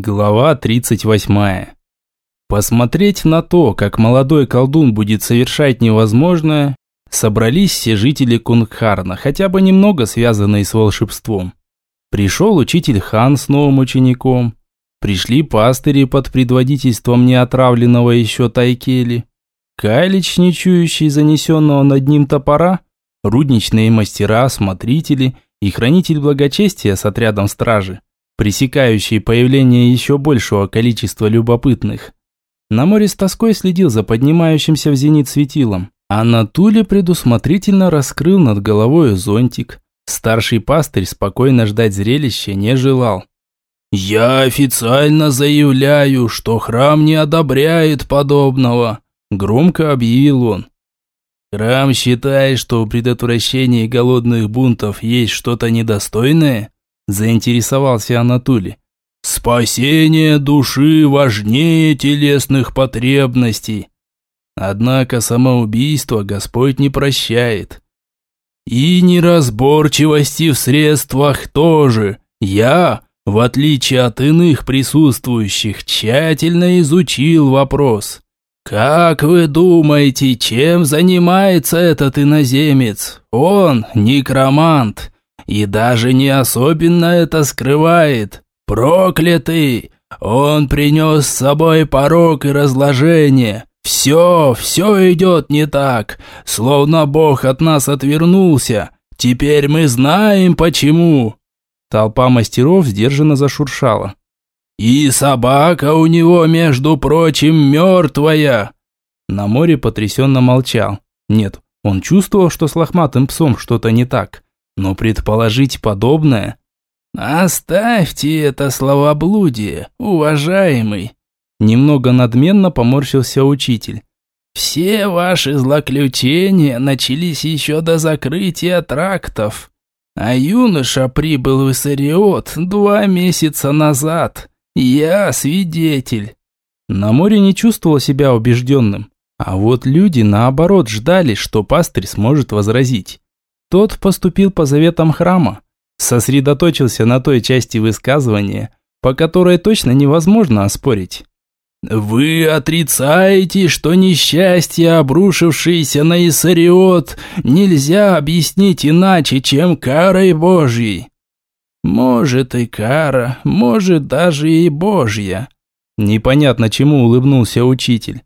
Глава 38. Посмотреть на то, как молодой колдун будет совершать невозможное, собрались все жители Кунгхарна, хотя бы немного связанные с волшебством. Пришел учитель Хан с новым учеником, пришли пастыри под предводительством неотравленного еще Тайкели, Кайлич, не чующий занесенного над ним топора, рудничные мастера, смотрители и хранитель благочестия с отрядом стражи, пресекающие появление еще большего количества любопытных. На море с тоской следил за поднимающимся в зенит светилом, а на Туле предусмотрительно раскрыл над головой зонтик. Старший пастырь спокойно ждать зрелища не желал. «Я официально заявляю, что храм не одобряет подобного», – громко объявил он. «Храм считает, что в предотвращении голодных бунтов есть что-то недостойное?» – заинтересовался Анатолий. Спасение души важнее телесных потребностей. Однако самоубийство Господь не прощает. И неразборчивости в средствах тоже. Я, в отличие от иных присутствующих, тщательно изучил вопрос. Как вы думаете, чем занимается этот иноземец? Он некромант и даже не особенно это скрывает. «Проклятый! Он принес с собой порог и разложение. Все, все идет не так, словно Бог от нас отвернулся. Теперь мы знаем почему». Толпа мастеров сдержанно зашуршала. «И собака у него, между прочим, мертвая!» На море потрясенно молчал. Нет, он чувствовал, что с лохматым псом что-то не так. Но предположить подобное... «Оставьте это словоблудие, уважаемый!» Немного надменно поморщился учитель. «Все ваши злоключения начались еще до закрытия трактов, а юноша прибыл в Иссариот два месяца назад. Я свидетель». На море не чувствовал себя убежденным, а вот люди, наоборот, ждали, что пастырь сможет возразить. Тот поступил по заветам храма, сосредоточился на той части высказывания, по которой точно невозможно оспорить. «Вы отрицаете, что несчастье, обрушившееся на Иссариот, нельзя объяснить иначе, чем карой Божьей?» «Может и кара, может даже и Божья». Непонятно чему улыбнулся учитель.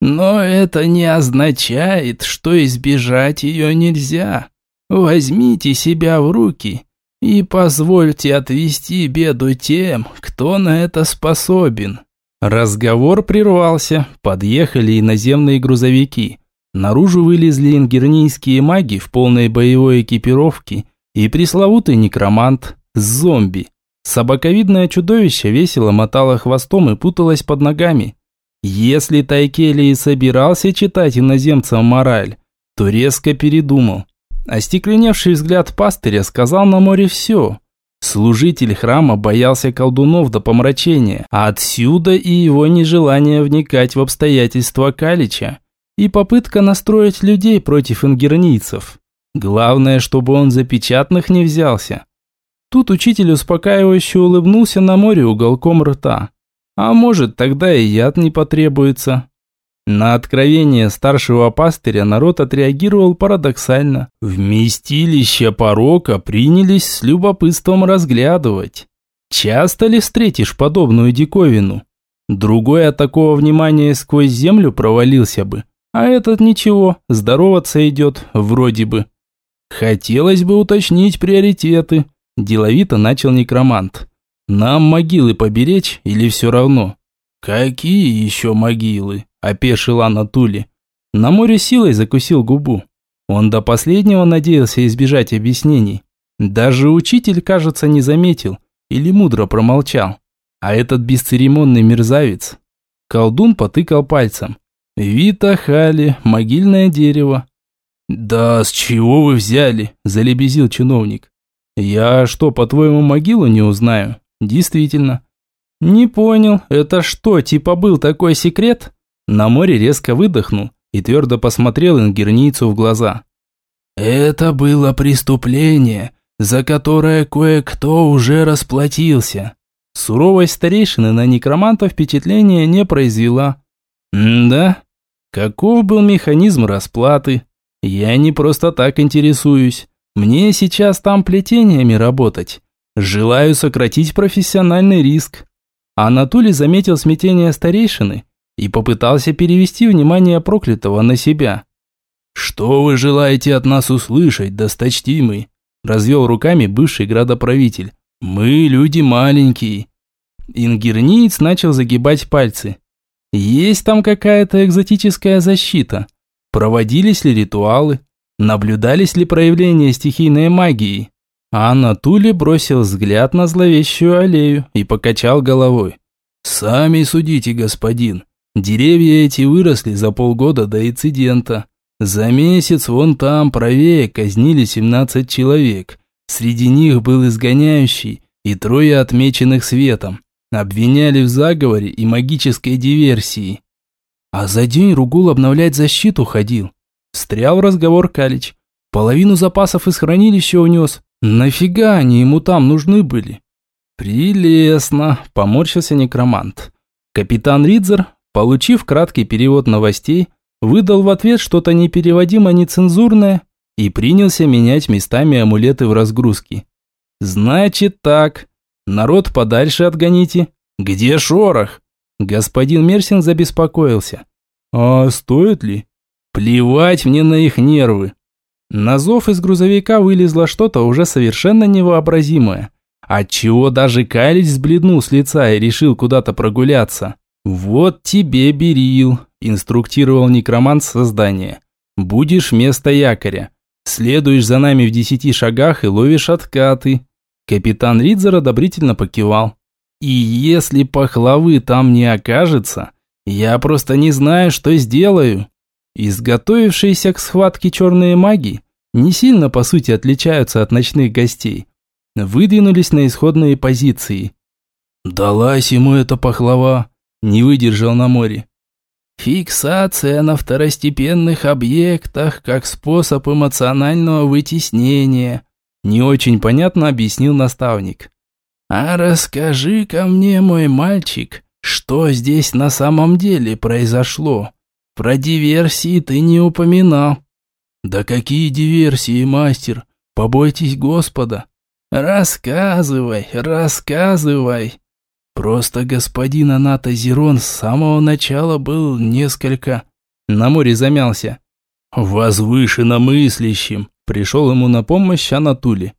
«Но это не означает, что избежать ее нельзя. Возьмите себя в руки и позвольте отвести беду тем, кто на это способен». Разговор прервался, подъехали иноземные грузовики. Наружу вылезли ингернийские маги в полной боевой экипировке и пресловутый некромант зомби. Собаковидное чудовище весело мотало хвостом и путалось под ногами. Если Тайкели и собирался читать иноземцам мораль, то резко передумал. Остекленевший взгляд пастыря сказал на море все. Служитель храма боялся колдунов до помрачения, а отсюда и его нежелание вникать в обстоятельства Калича и попытка настроить людей против ингернийцев. Главное, чтобы он за печатных не взялся. Тут учитель успокаивающе улыбнулся на море уголком рта. А может, тогда и яд не потребуется. На откровение старшего пастыря народ отреагировал парадоксально. Вместилище порока принялись с любопытством разглядывать. Часто ли встретишь подобную диковину? Другой от такого внимания сквозь землю провалился бы, а этот ничего, здороваться идет, вроде бы. Хотелось бы уточнить приоритеты, деловито начал некромант. Нам могилы поберечь или все равно? Какие еще могилы? Опешил Анатули. На море силой закусил губу. Он до последнего надеялся избежать объяснений. Даже учитель, кажется, не заметил или мудро промолчал. А этот бесцеремонный мерзавец... Колдун потыкал пальцем. «Вита Хали, могильное дерево». «Да с чего вы взяли?» – залебезил чиновник. «Я что, по-твоему, могилу не узнаю?» «Действительно». «Не понял, это что, типа был такой секрет?» На море резко выдохнул и твердо посмотрел ингернийцу в глаза. «Это было преступление, за которое кое-кто уже расплатился. Суровость старейшины на некроманта впечатления не произвела. Да, каков был механизм расплаты? Я не просто так интересуюсь. Мне сейчас там плетениями работать. Желаю сократить профессиональный риск. Анатолий заметил смятение старейшины и попытался перевести внимание проклятого на себя. «Что вы желаете от нас услышать, досточтимый?» развел руками бывший градоправитель. «Мы люди маленькие». Ингерниец начал загибать пальцы. «Есть там какая-то экзотическая защита? Проводились ли ритуалы? Наблюдались ли проявления стихийной магии?» А Анатолий бросил взгляд на зловещую аллею и покачал головой. «Сами судите, господин. Деревья эти выросли за полгода до инцидента. За месяц вон там, правее, казнили 17 человек. Среди них был изгоняющий и трое отмеченных светом. Обвиняли в заговоре и магической диверсии. А за день Ругул обновлять защиту ходил. Встрял в разговор Калич. Половину запасов из хранилища унес. Нафига они ему там нужны были? Прелестно, поморщился некромант. Капитан Ридзер, получив краткий перевод новостей, выдал в ответ что-то непереводимо нецензурное и принялся менять местами амулеты в разгрузке. «Значит так. Народ подальше отгоните. Где шорох?» Господин Мерсин забеспокоился. «А стоит ли?» «Плевать мне на их нервы». На зов из грузовика вылезло что-то уже совершенно невообразимое, отчего даже Калич сбледнул с лица и решил куда-то прогуляться. «Вот тебе берил», – инструктировал некромант создания. «Будешь вместо якоря. Следуешь за нами в десяти шагах и ловишь откаты». Капитан Ридзер одобрительно покивал. «И если пахлавы там не окажется, я просто не знаю, что сделаю». Изготовившиеся к схватке черные маги не сильно, по сути, отличаются от ночных гостей. Выдвинулись на исходные позиции. «Далась ему эта пахлава», не выдержал на море. Фиксация на второстепенных объектах как способ эмоционального вытеснения, не очень понятно объяснил наставник. А расскажи-ка мне, мой мальчик, что здесь на самом деле произошло? Про диверсии ты не упоминал. Да какие диверсии, мастер? Побойтесь Господа. Рассказывай, рассказывай. Просто господин Аната Зерон с самого начала был несколько... На море замялся. Возвышенно мыслящим. Пришел ему на помощь Анатули.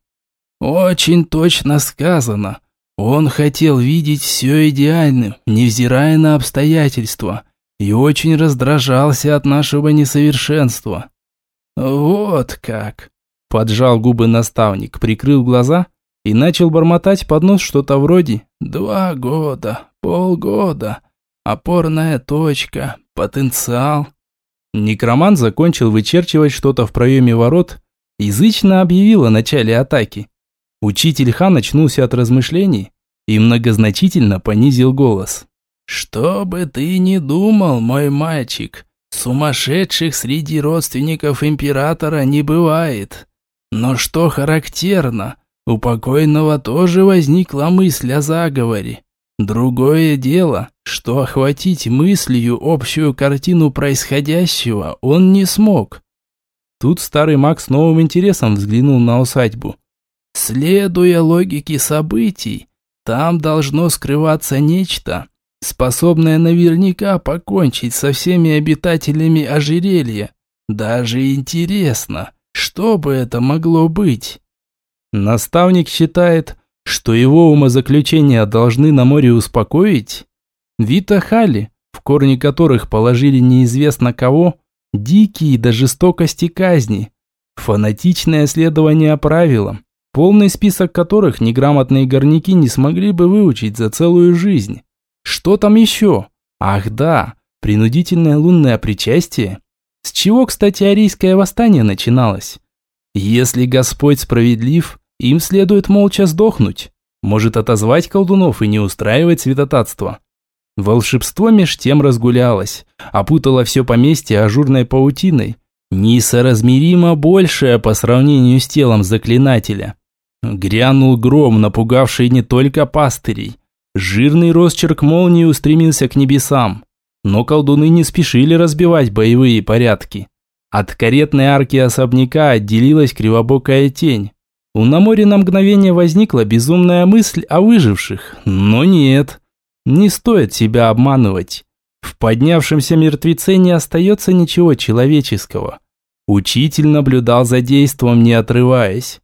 Очень точно сказано. Он хотел видеть все идеальным, невзирая на обстоятельства, и очень раздражался от нашего несовершенства. Вот как. Поджал губы наставник, прикрыл глаза и начал бормотать под нос что-то вроде «два года, полгода, опорная точка, потенциал». Некромант закончил вычерчивать что-то в проеме ворот, язычно объявил о начале атаки. Учитель Хан очнулся от размышлений и многозначительно понизил голос. «Что бы ты ни думал, мой мальчик, сумасшедших среди родственников императора не бывает. Но что характерно, у покойного тоже возникла мысль о заговоре. Другое дело, что охватить мыслью общую картину происходящего он не смог. Тут старый маг с новым интересом взглянул на усадьбу. Следуя логике событий, там должно скрываться нечто, способное наверняка покончить со всеми обитателями ожерелья. Даже интересно, что бы это могло быть? Наставник считает, что его умозаключения должны на море успокоить? Вита Хали, в корне которых положили неизвестно кого, дикие до жестокости казни, фанатичное следование правилам, полный список которых неграмотные горняки не смогли бы выучить за целую жизнь. Что там еще? Ах да, принудительное лунное причастие. С чего, кстати, арийское восстание начиналось? Если Господь справедлив, им следует молча сдохнуть. Может отозвать колдунов и не устраивать святотатство. Волшебство меж тем разгулялось, опутало все поместье ажурной паутиной, несоразмеримо большее по сравнению с телом заклинателя. Грянул гром, напугавший не только пастырей, Жирный росчерк молнии устремился к небесам. Но колдуны не спешили разбивать боевые порядки. От каретной арки особняка отделилась кривобокая тень. У Намори на мгновение возникла безумная мысль о выживших, но нет. Не стоит себя обманывать. В поднявшемся мертвеце не остается ничего человеческого. Учитель наблюдал за действом, не отрываясь.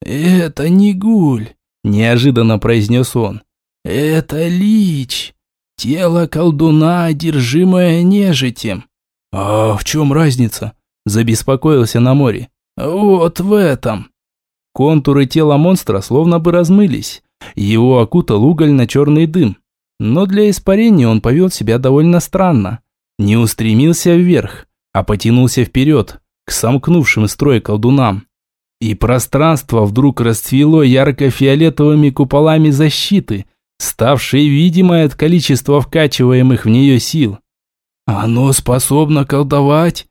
«Это не гуль», – неожиданно произнес он. «Это лич. Тело колдуна, одержимое нежитем». «А в чем разница?» – забеспокоился на море. «Вот в этом». Контуры тела монстра словно бы размылись. Его окутал угольно-черный дым. Но для испарения он повел себя довольно странно. Не устремился вверх, а потянулся вперед, к сомкнувшим строй колдунам. И пространство вдруг расцвело ярко-фиолетовыми куполами защиты, ставшей видимой от количества вкачиваемых в нее сил. «Оно способно колдовать?»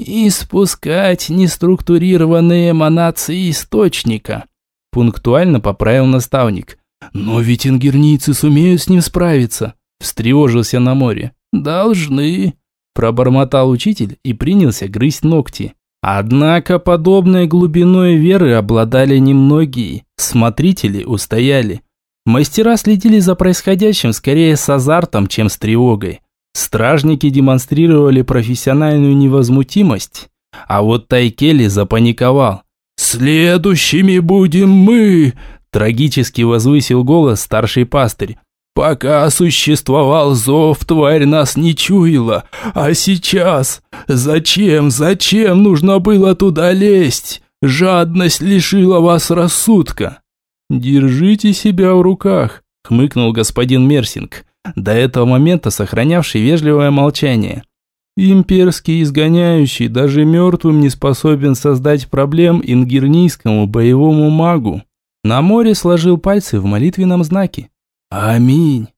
И спускать неструктурированные эманации источника», пунктуально поправил наставник. «Но ведь ингернийцы сумеют с ним справиться», встревожился на море. «Должны», пробормотал учитель и принялся грызть ногти. Однако подобной глубиной веры обладали немногие, смотрители устояли. Мастера следили за происходящим скорее с азартом, чем с тревогой. Стражники демонстрировали профессиональную невозмутимость, а вот Тайкели запаниковал. «Следующими будем мы!» – трагически возвысил голос старший пастырь. «Пока существовал зов, тварь нас не чуяла, а сейчас? Зачем, зачем нужно было туда лезть? Жадность лишила вас рассудка!» «Держите себя в руках», – хмыкнул господин Мерсинг до этого момента сохранявший вежливое молчание. Имперский изгоняющий даже мертвым не способен создать проблем ингернийскому боевому магу. На море сложил пальцы в молитвенном знаке. Аминь.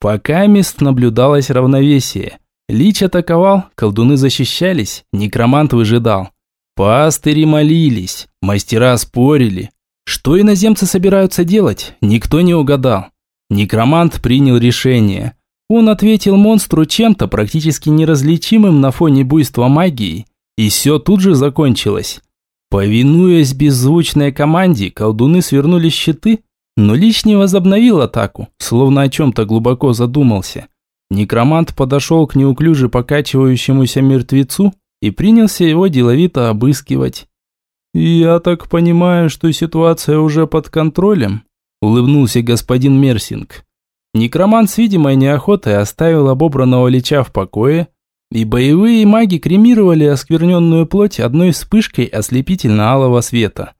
Пока мест наблюдалось равновесие. Лич атаковал, колдуны защищались, некромант выжидал. Пастыри молились, мастера спорили. Что иноземцы собираются делать, никто не угадал. Некромант принял решение. Он ответил монстру чем-то практически неразличимым на фоне буйства магии, и все тут же закончилось. Повинуясь беззвучной команде, колдуны свернули щиты, но Лич не возобновил атаку, словно о чем-то глубоко задумался. Некромант подошел к неуклюже покачивающемуся мертвецу и принялся его деловито обыскивать. «Я так понимаю, что ситуация уже под контролем?» Улыбнулся господин Мерсинг. Некромант с видимой неохотой оставил обобранного лича в покое, и боевые маги кремировали оскверненную плоть одной вспышкой ослепительно-алого света.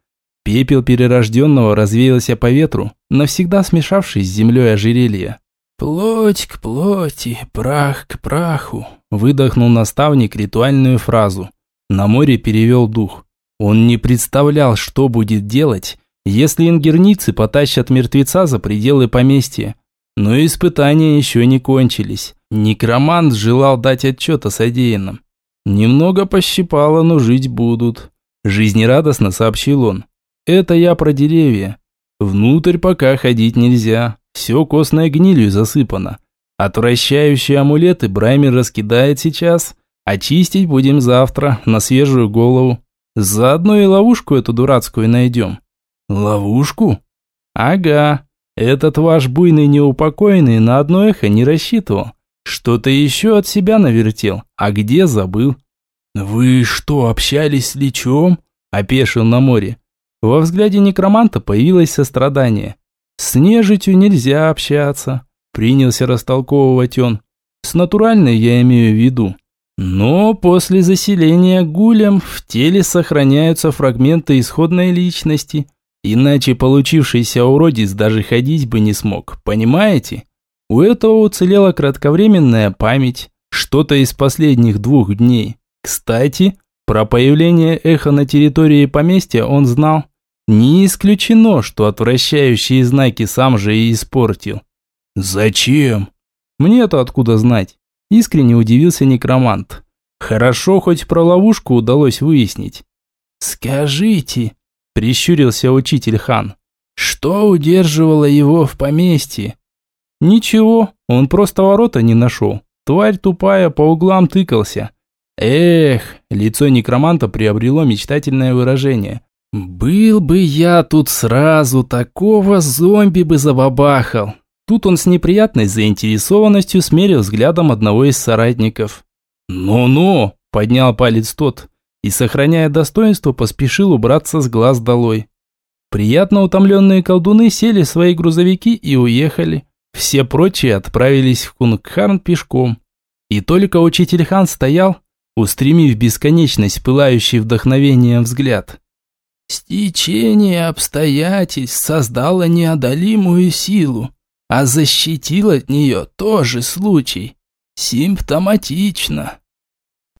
Пепел перерожденного развеялся по ветру, навсегда смешавшись с землей ожерелья. «Плоть к плоти, прах к праху», выдохнул наставник ритуальную фразу. На море перевел дух. Он не представлял, что будет делать, если ингерницы потащат мертвеца за пределы поместья. Но испытания еще не кончились. Некромант желал дать отчет о содеянном. Немного пощипало, но жить будут. Жизнерадостно сообщил он. Это я про деревья. Внутрь пока ходить нельзя. Все костной гнилью засыпано. Отвращающие амулеты Браймер раскидает сейчас. Очистить будем завтра, на свежую голову. Заодно и ловушку эту дурацкую найдем. «Ловушку?» «Ага. Этот ваш буйный неупокоенный на одно эхо не рассчитывал. Что-то еще от себя навертел. А где забыл?» «Вы что, общались с Личом?» – опешил на море. Во взгляде некроманта появилось сострадание. «С нежитью нельзя общаться», – принялся растолковывать он. «С натуральной я имею в виду. Но после заселения гулем в теле сохраняются фрагменты исходной личности – Иначе получившийся уродец даже ходить бы не смог, понимаете? У этого уцелела кратковременная память, что-то из последних двух дней. Кстати, про появление эха на территории поместья он знал. Не исключено, что отвращающие знаки сам же и испортил. «Зачем?» «Мне-то откуда знать?» Искренне удивился некромант. «Хорошо, хоть про ловушку удалось выяснить». «Скажите, Прищурился учитель хан. Что удерживало его в поместье? Ничего, он просто ворота не нашел. Тварь тупая по углам тыкался. Эх, лицо некроманта приобрело мечтательное выражение. Был бы я тут сразу, такого зомби бы забабахал. Тут он с неприятной заинтересованностью смерил взглядом одного из соратников. «Ну-ну!» – поднял палец тот и, сохраняя достоинство, поспешил убраться с глаз долой. Приятно утомленные колдуны сели в свои грузовики и уехали. Все прочие отправились в Кунгхарн пешком. И только учитель Хан стоял, устремив бесконечность пылающий вдохновением взгляд. «Стечение обстоятельств создало неодолимую силу, а защитил от нее тоже случай. Симптоматично».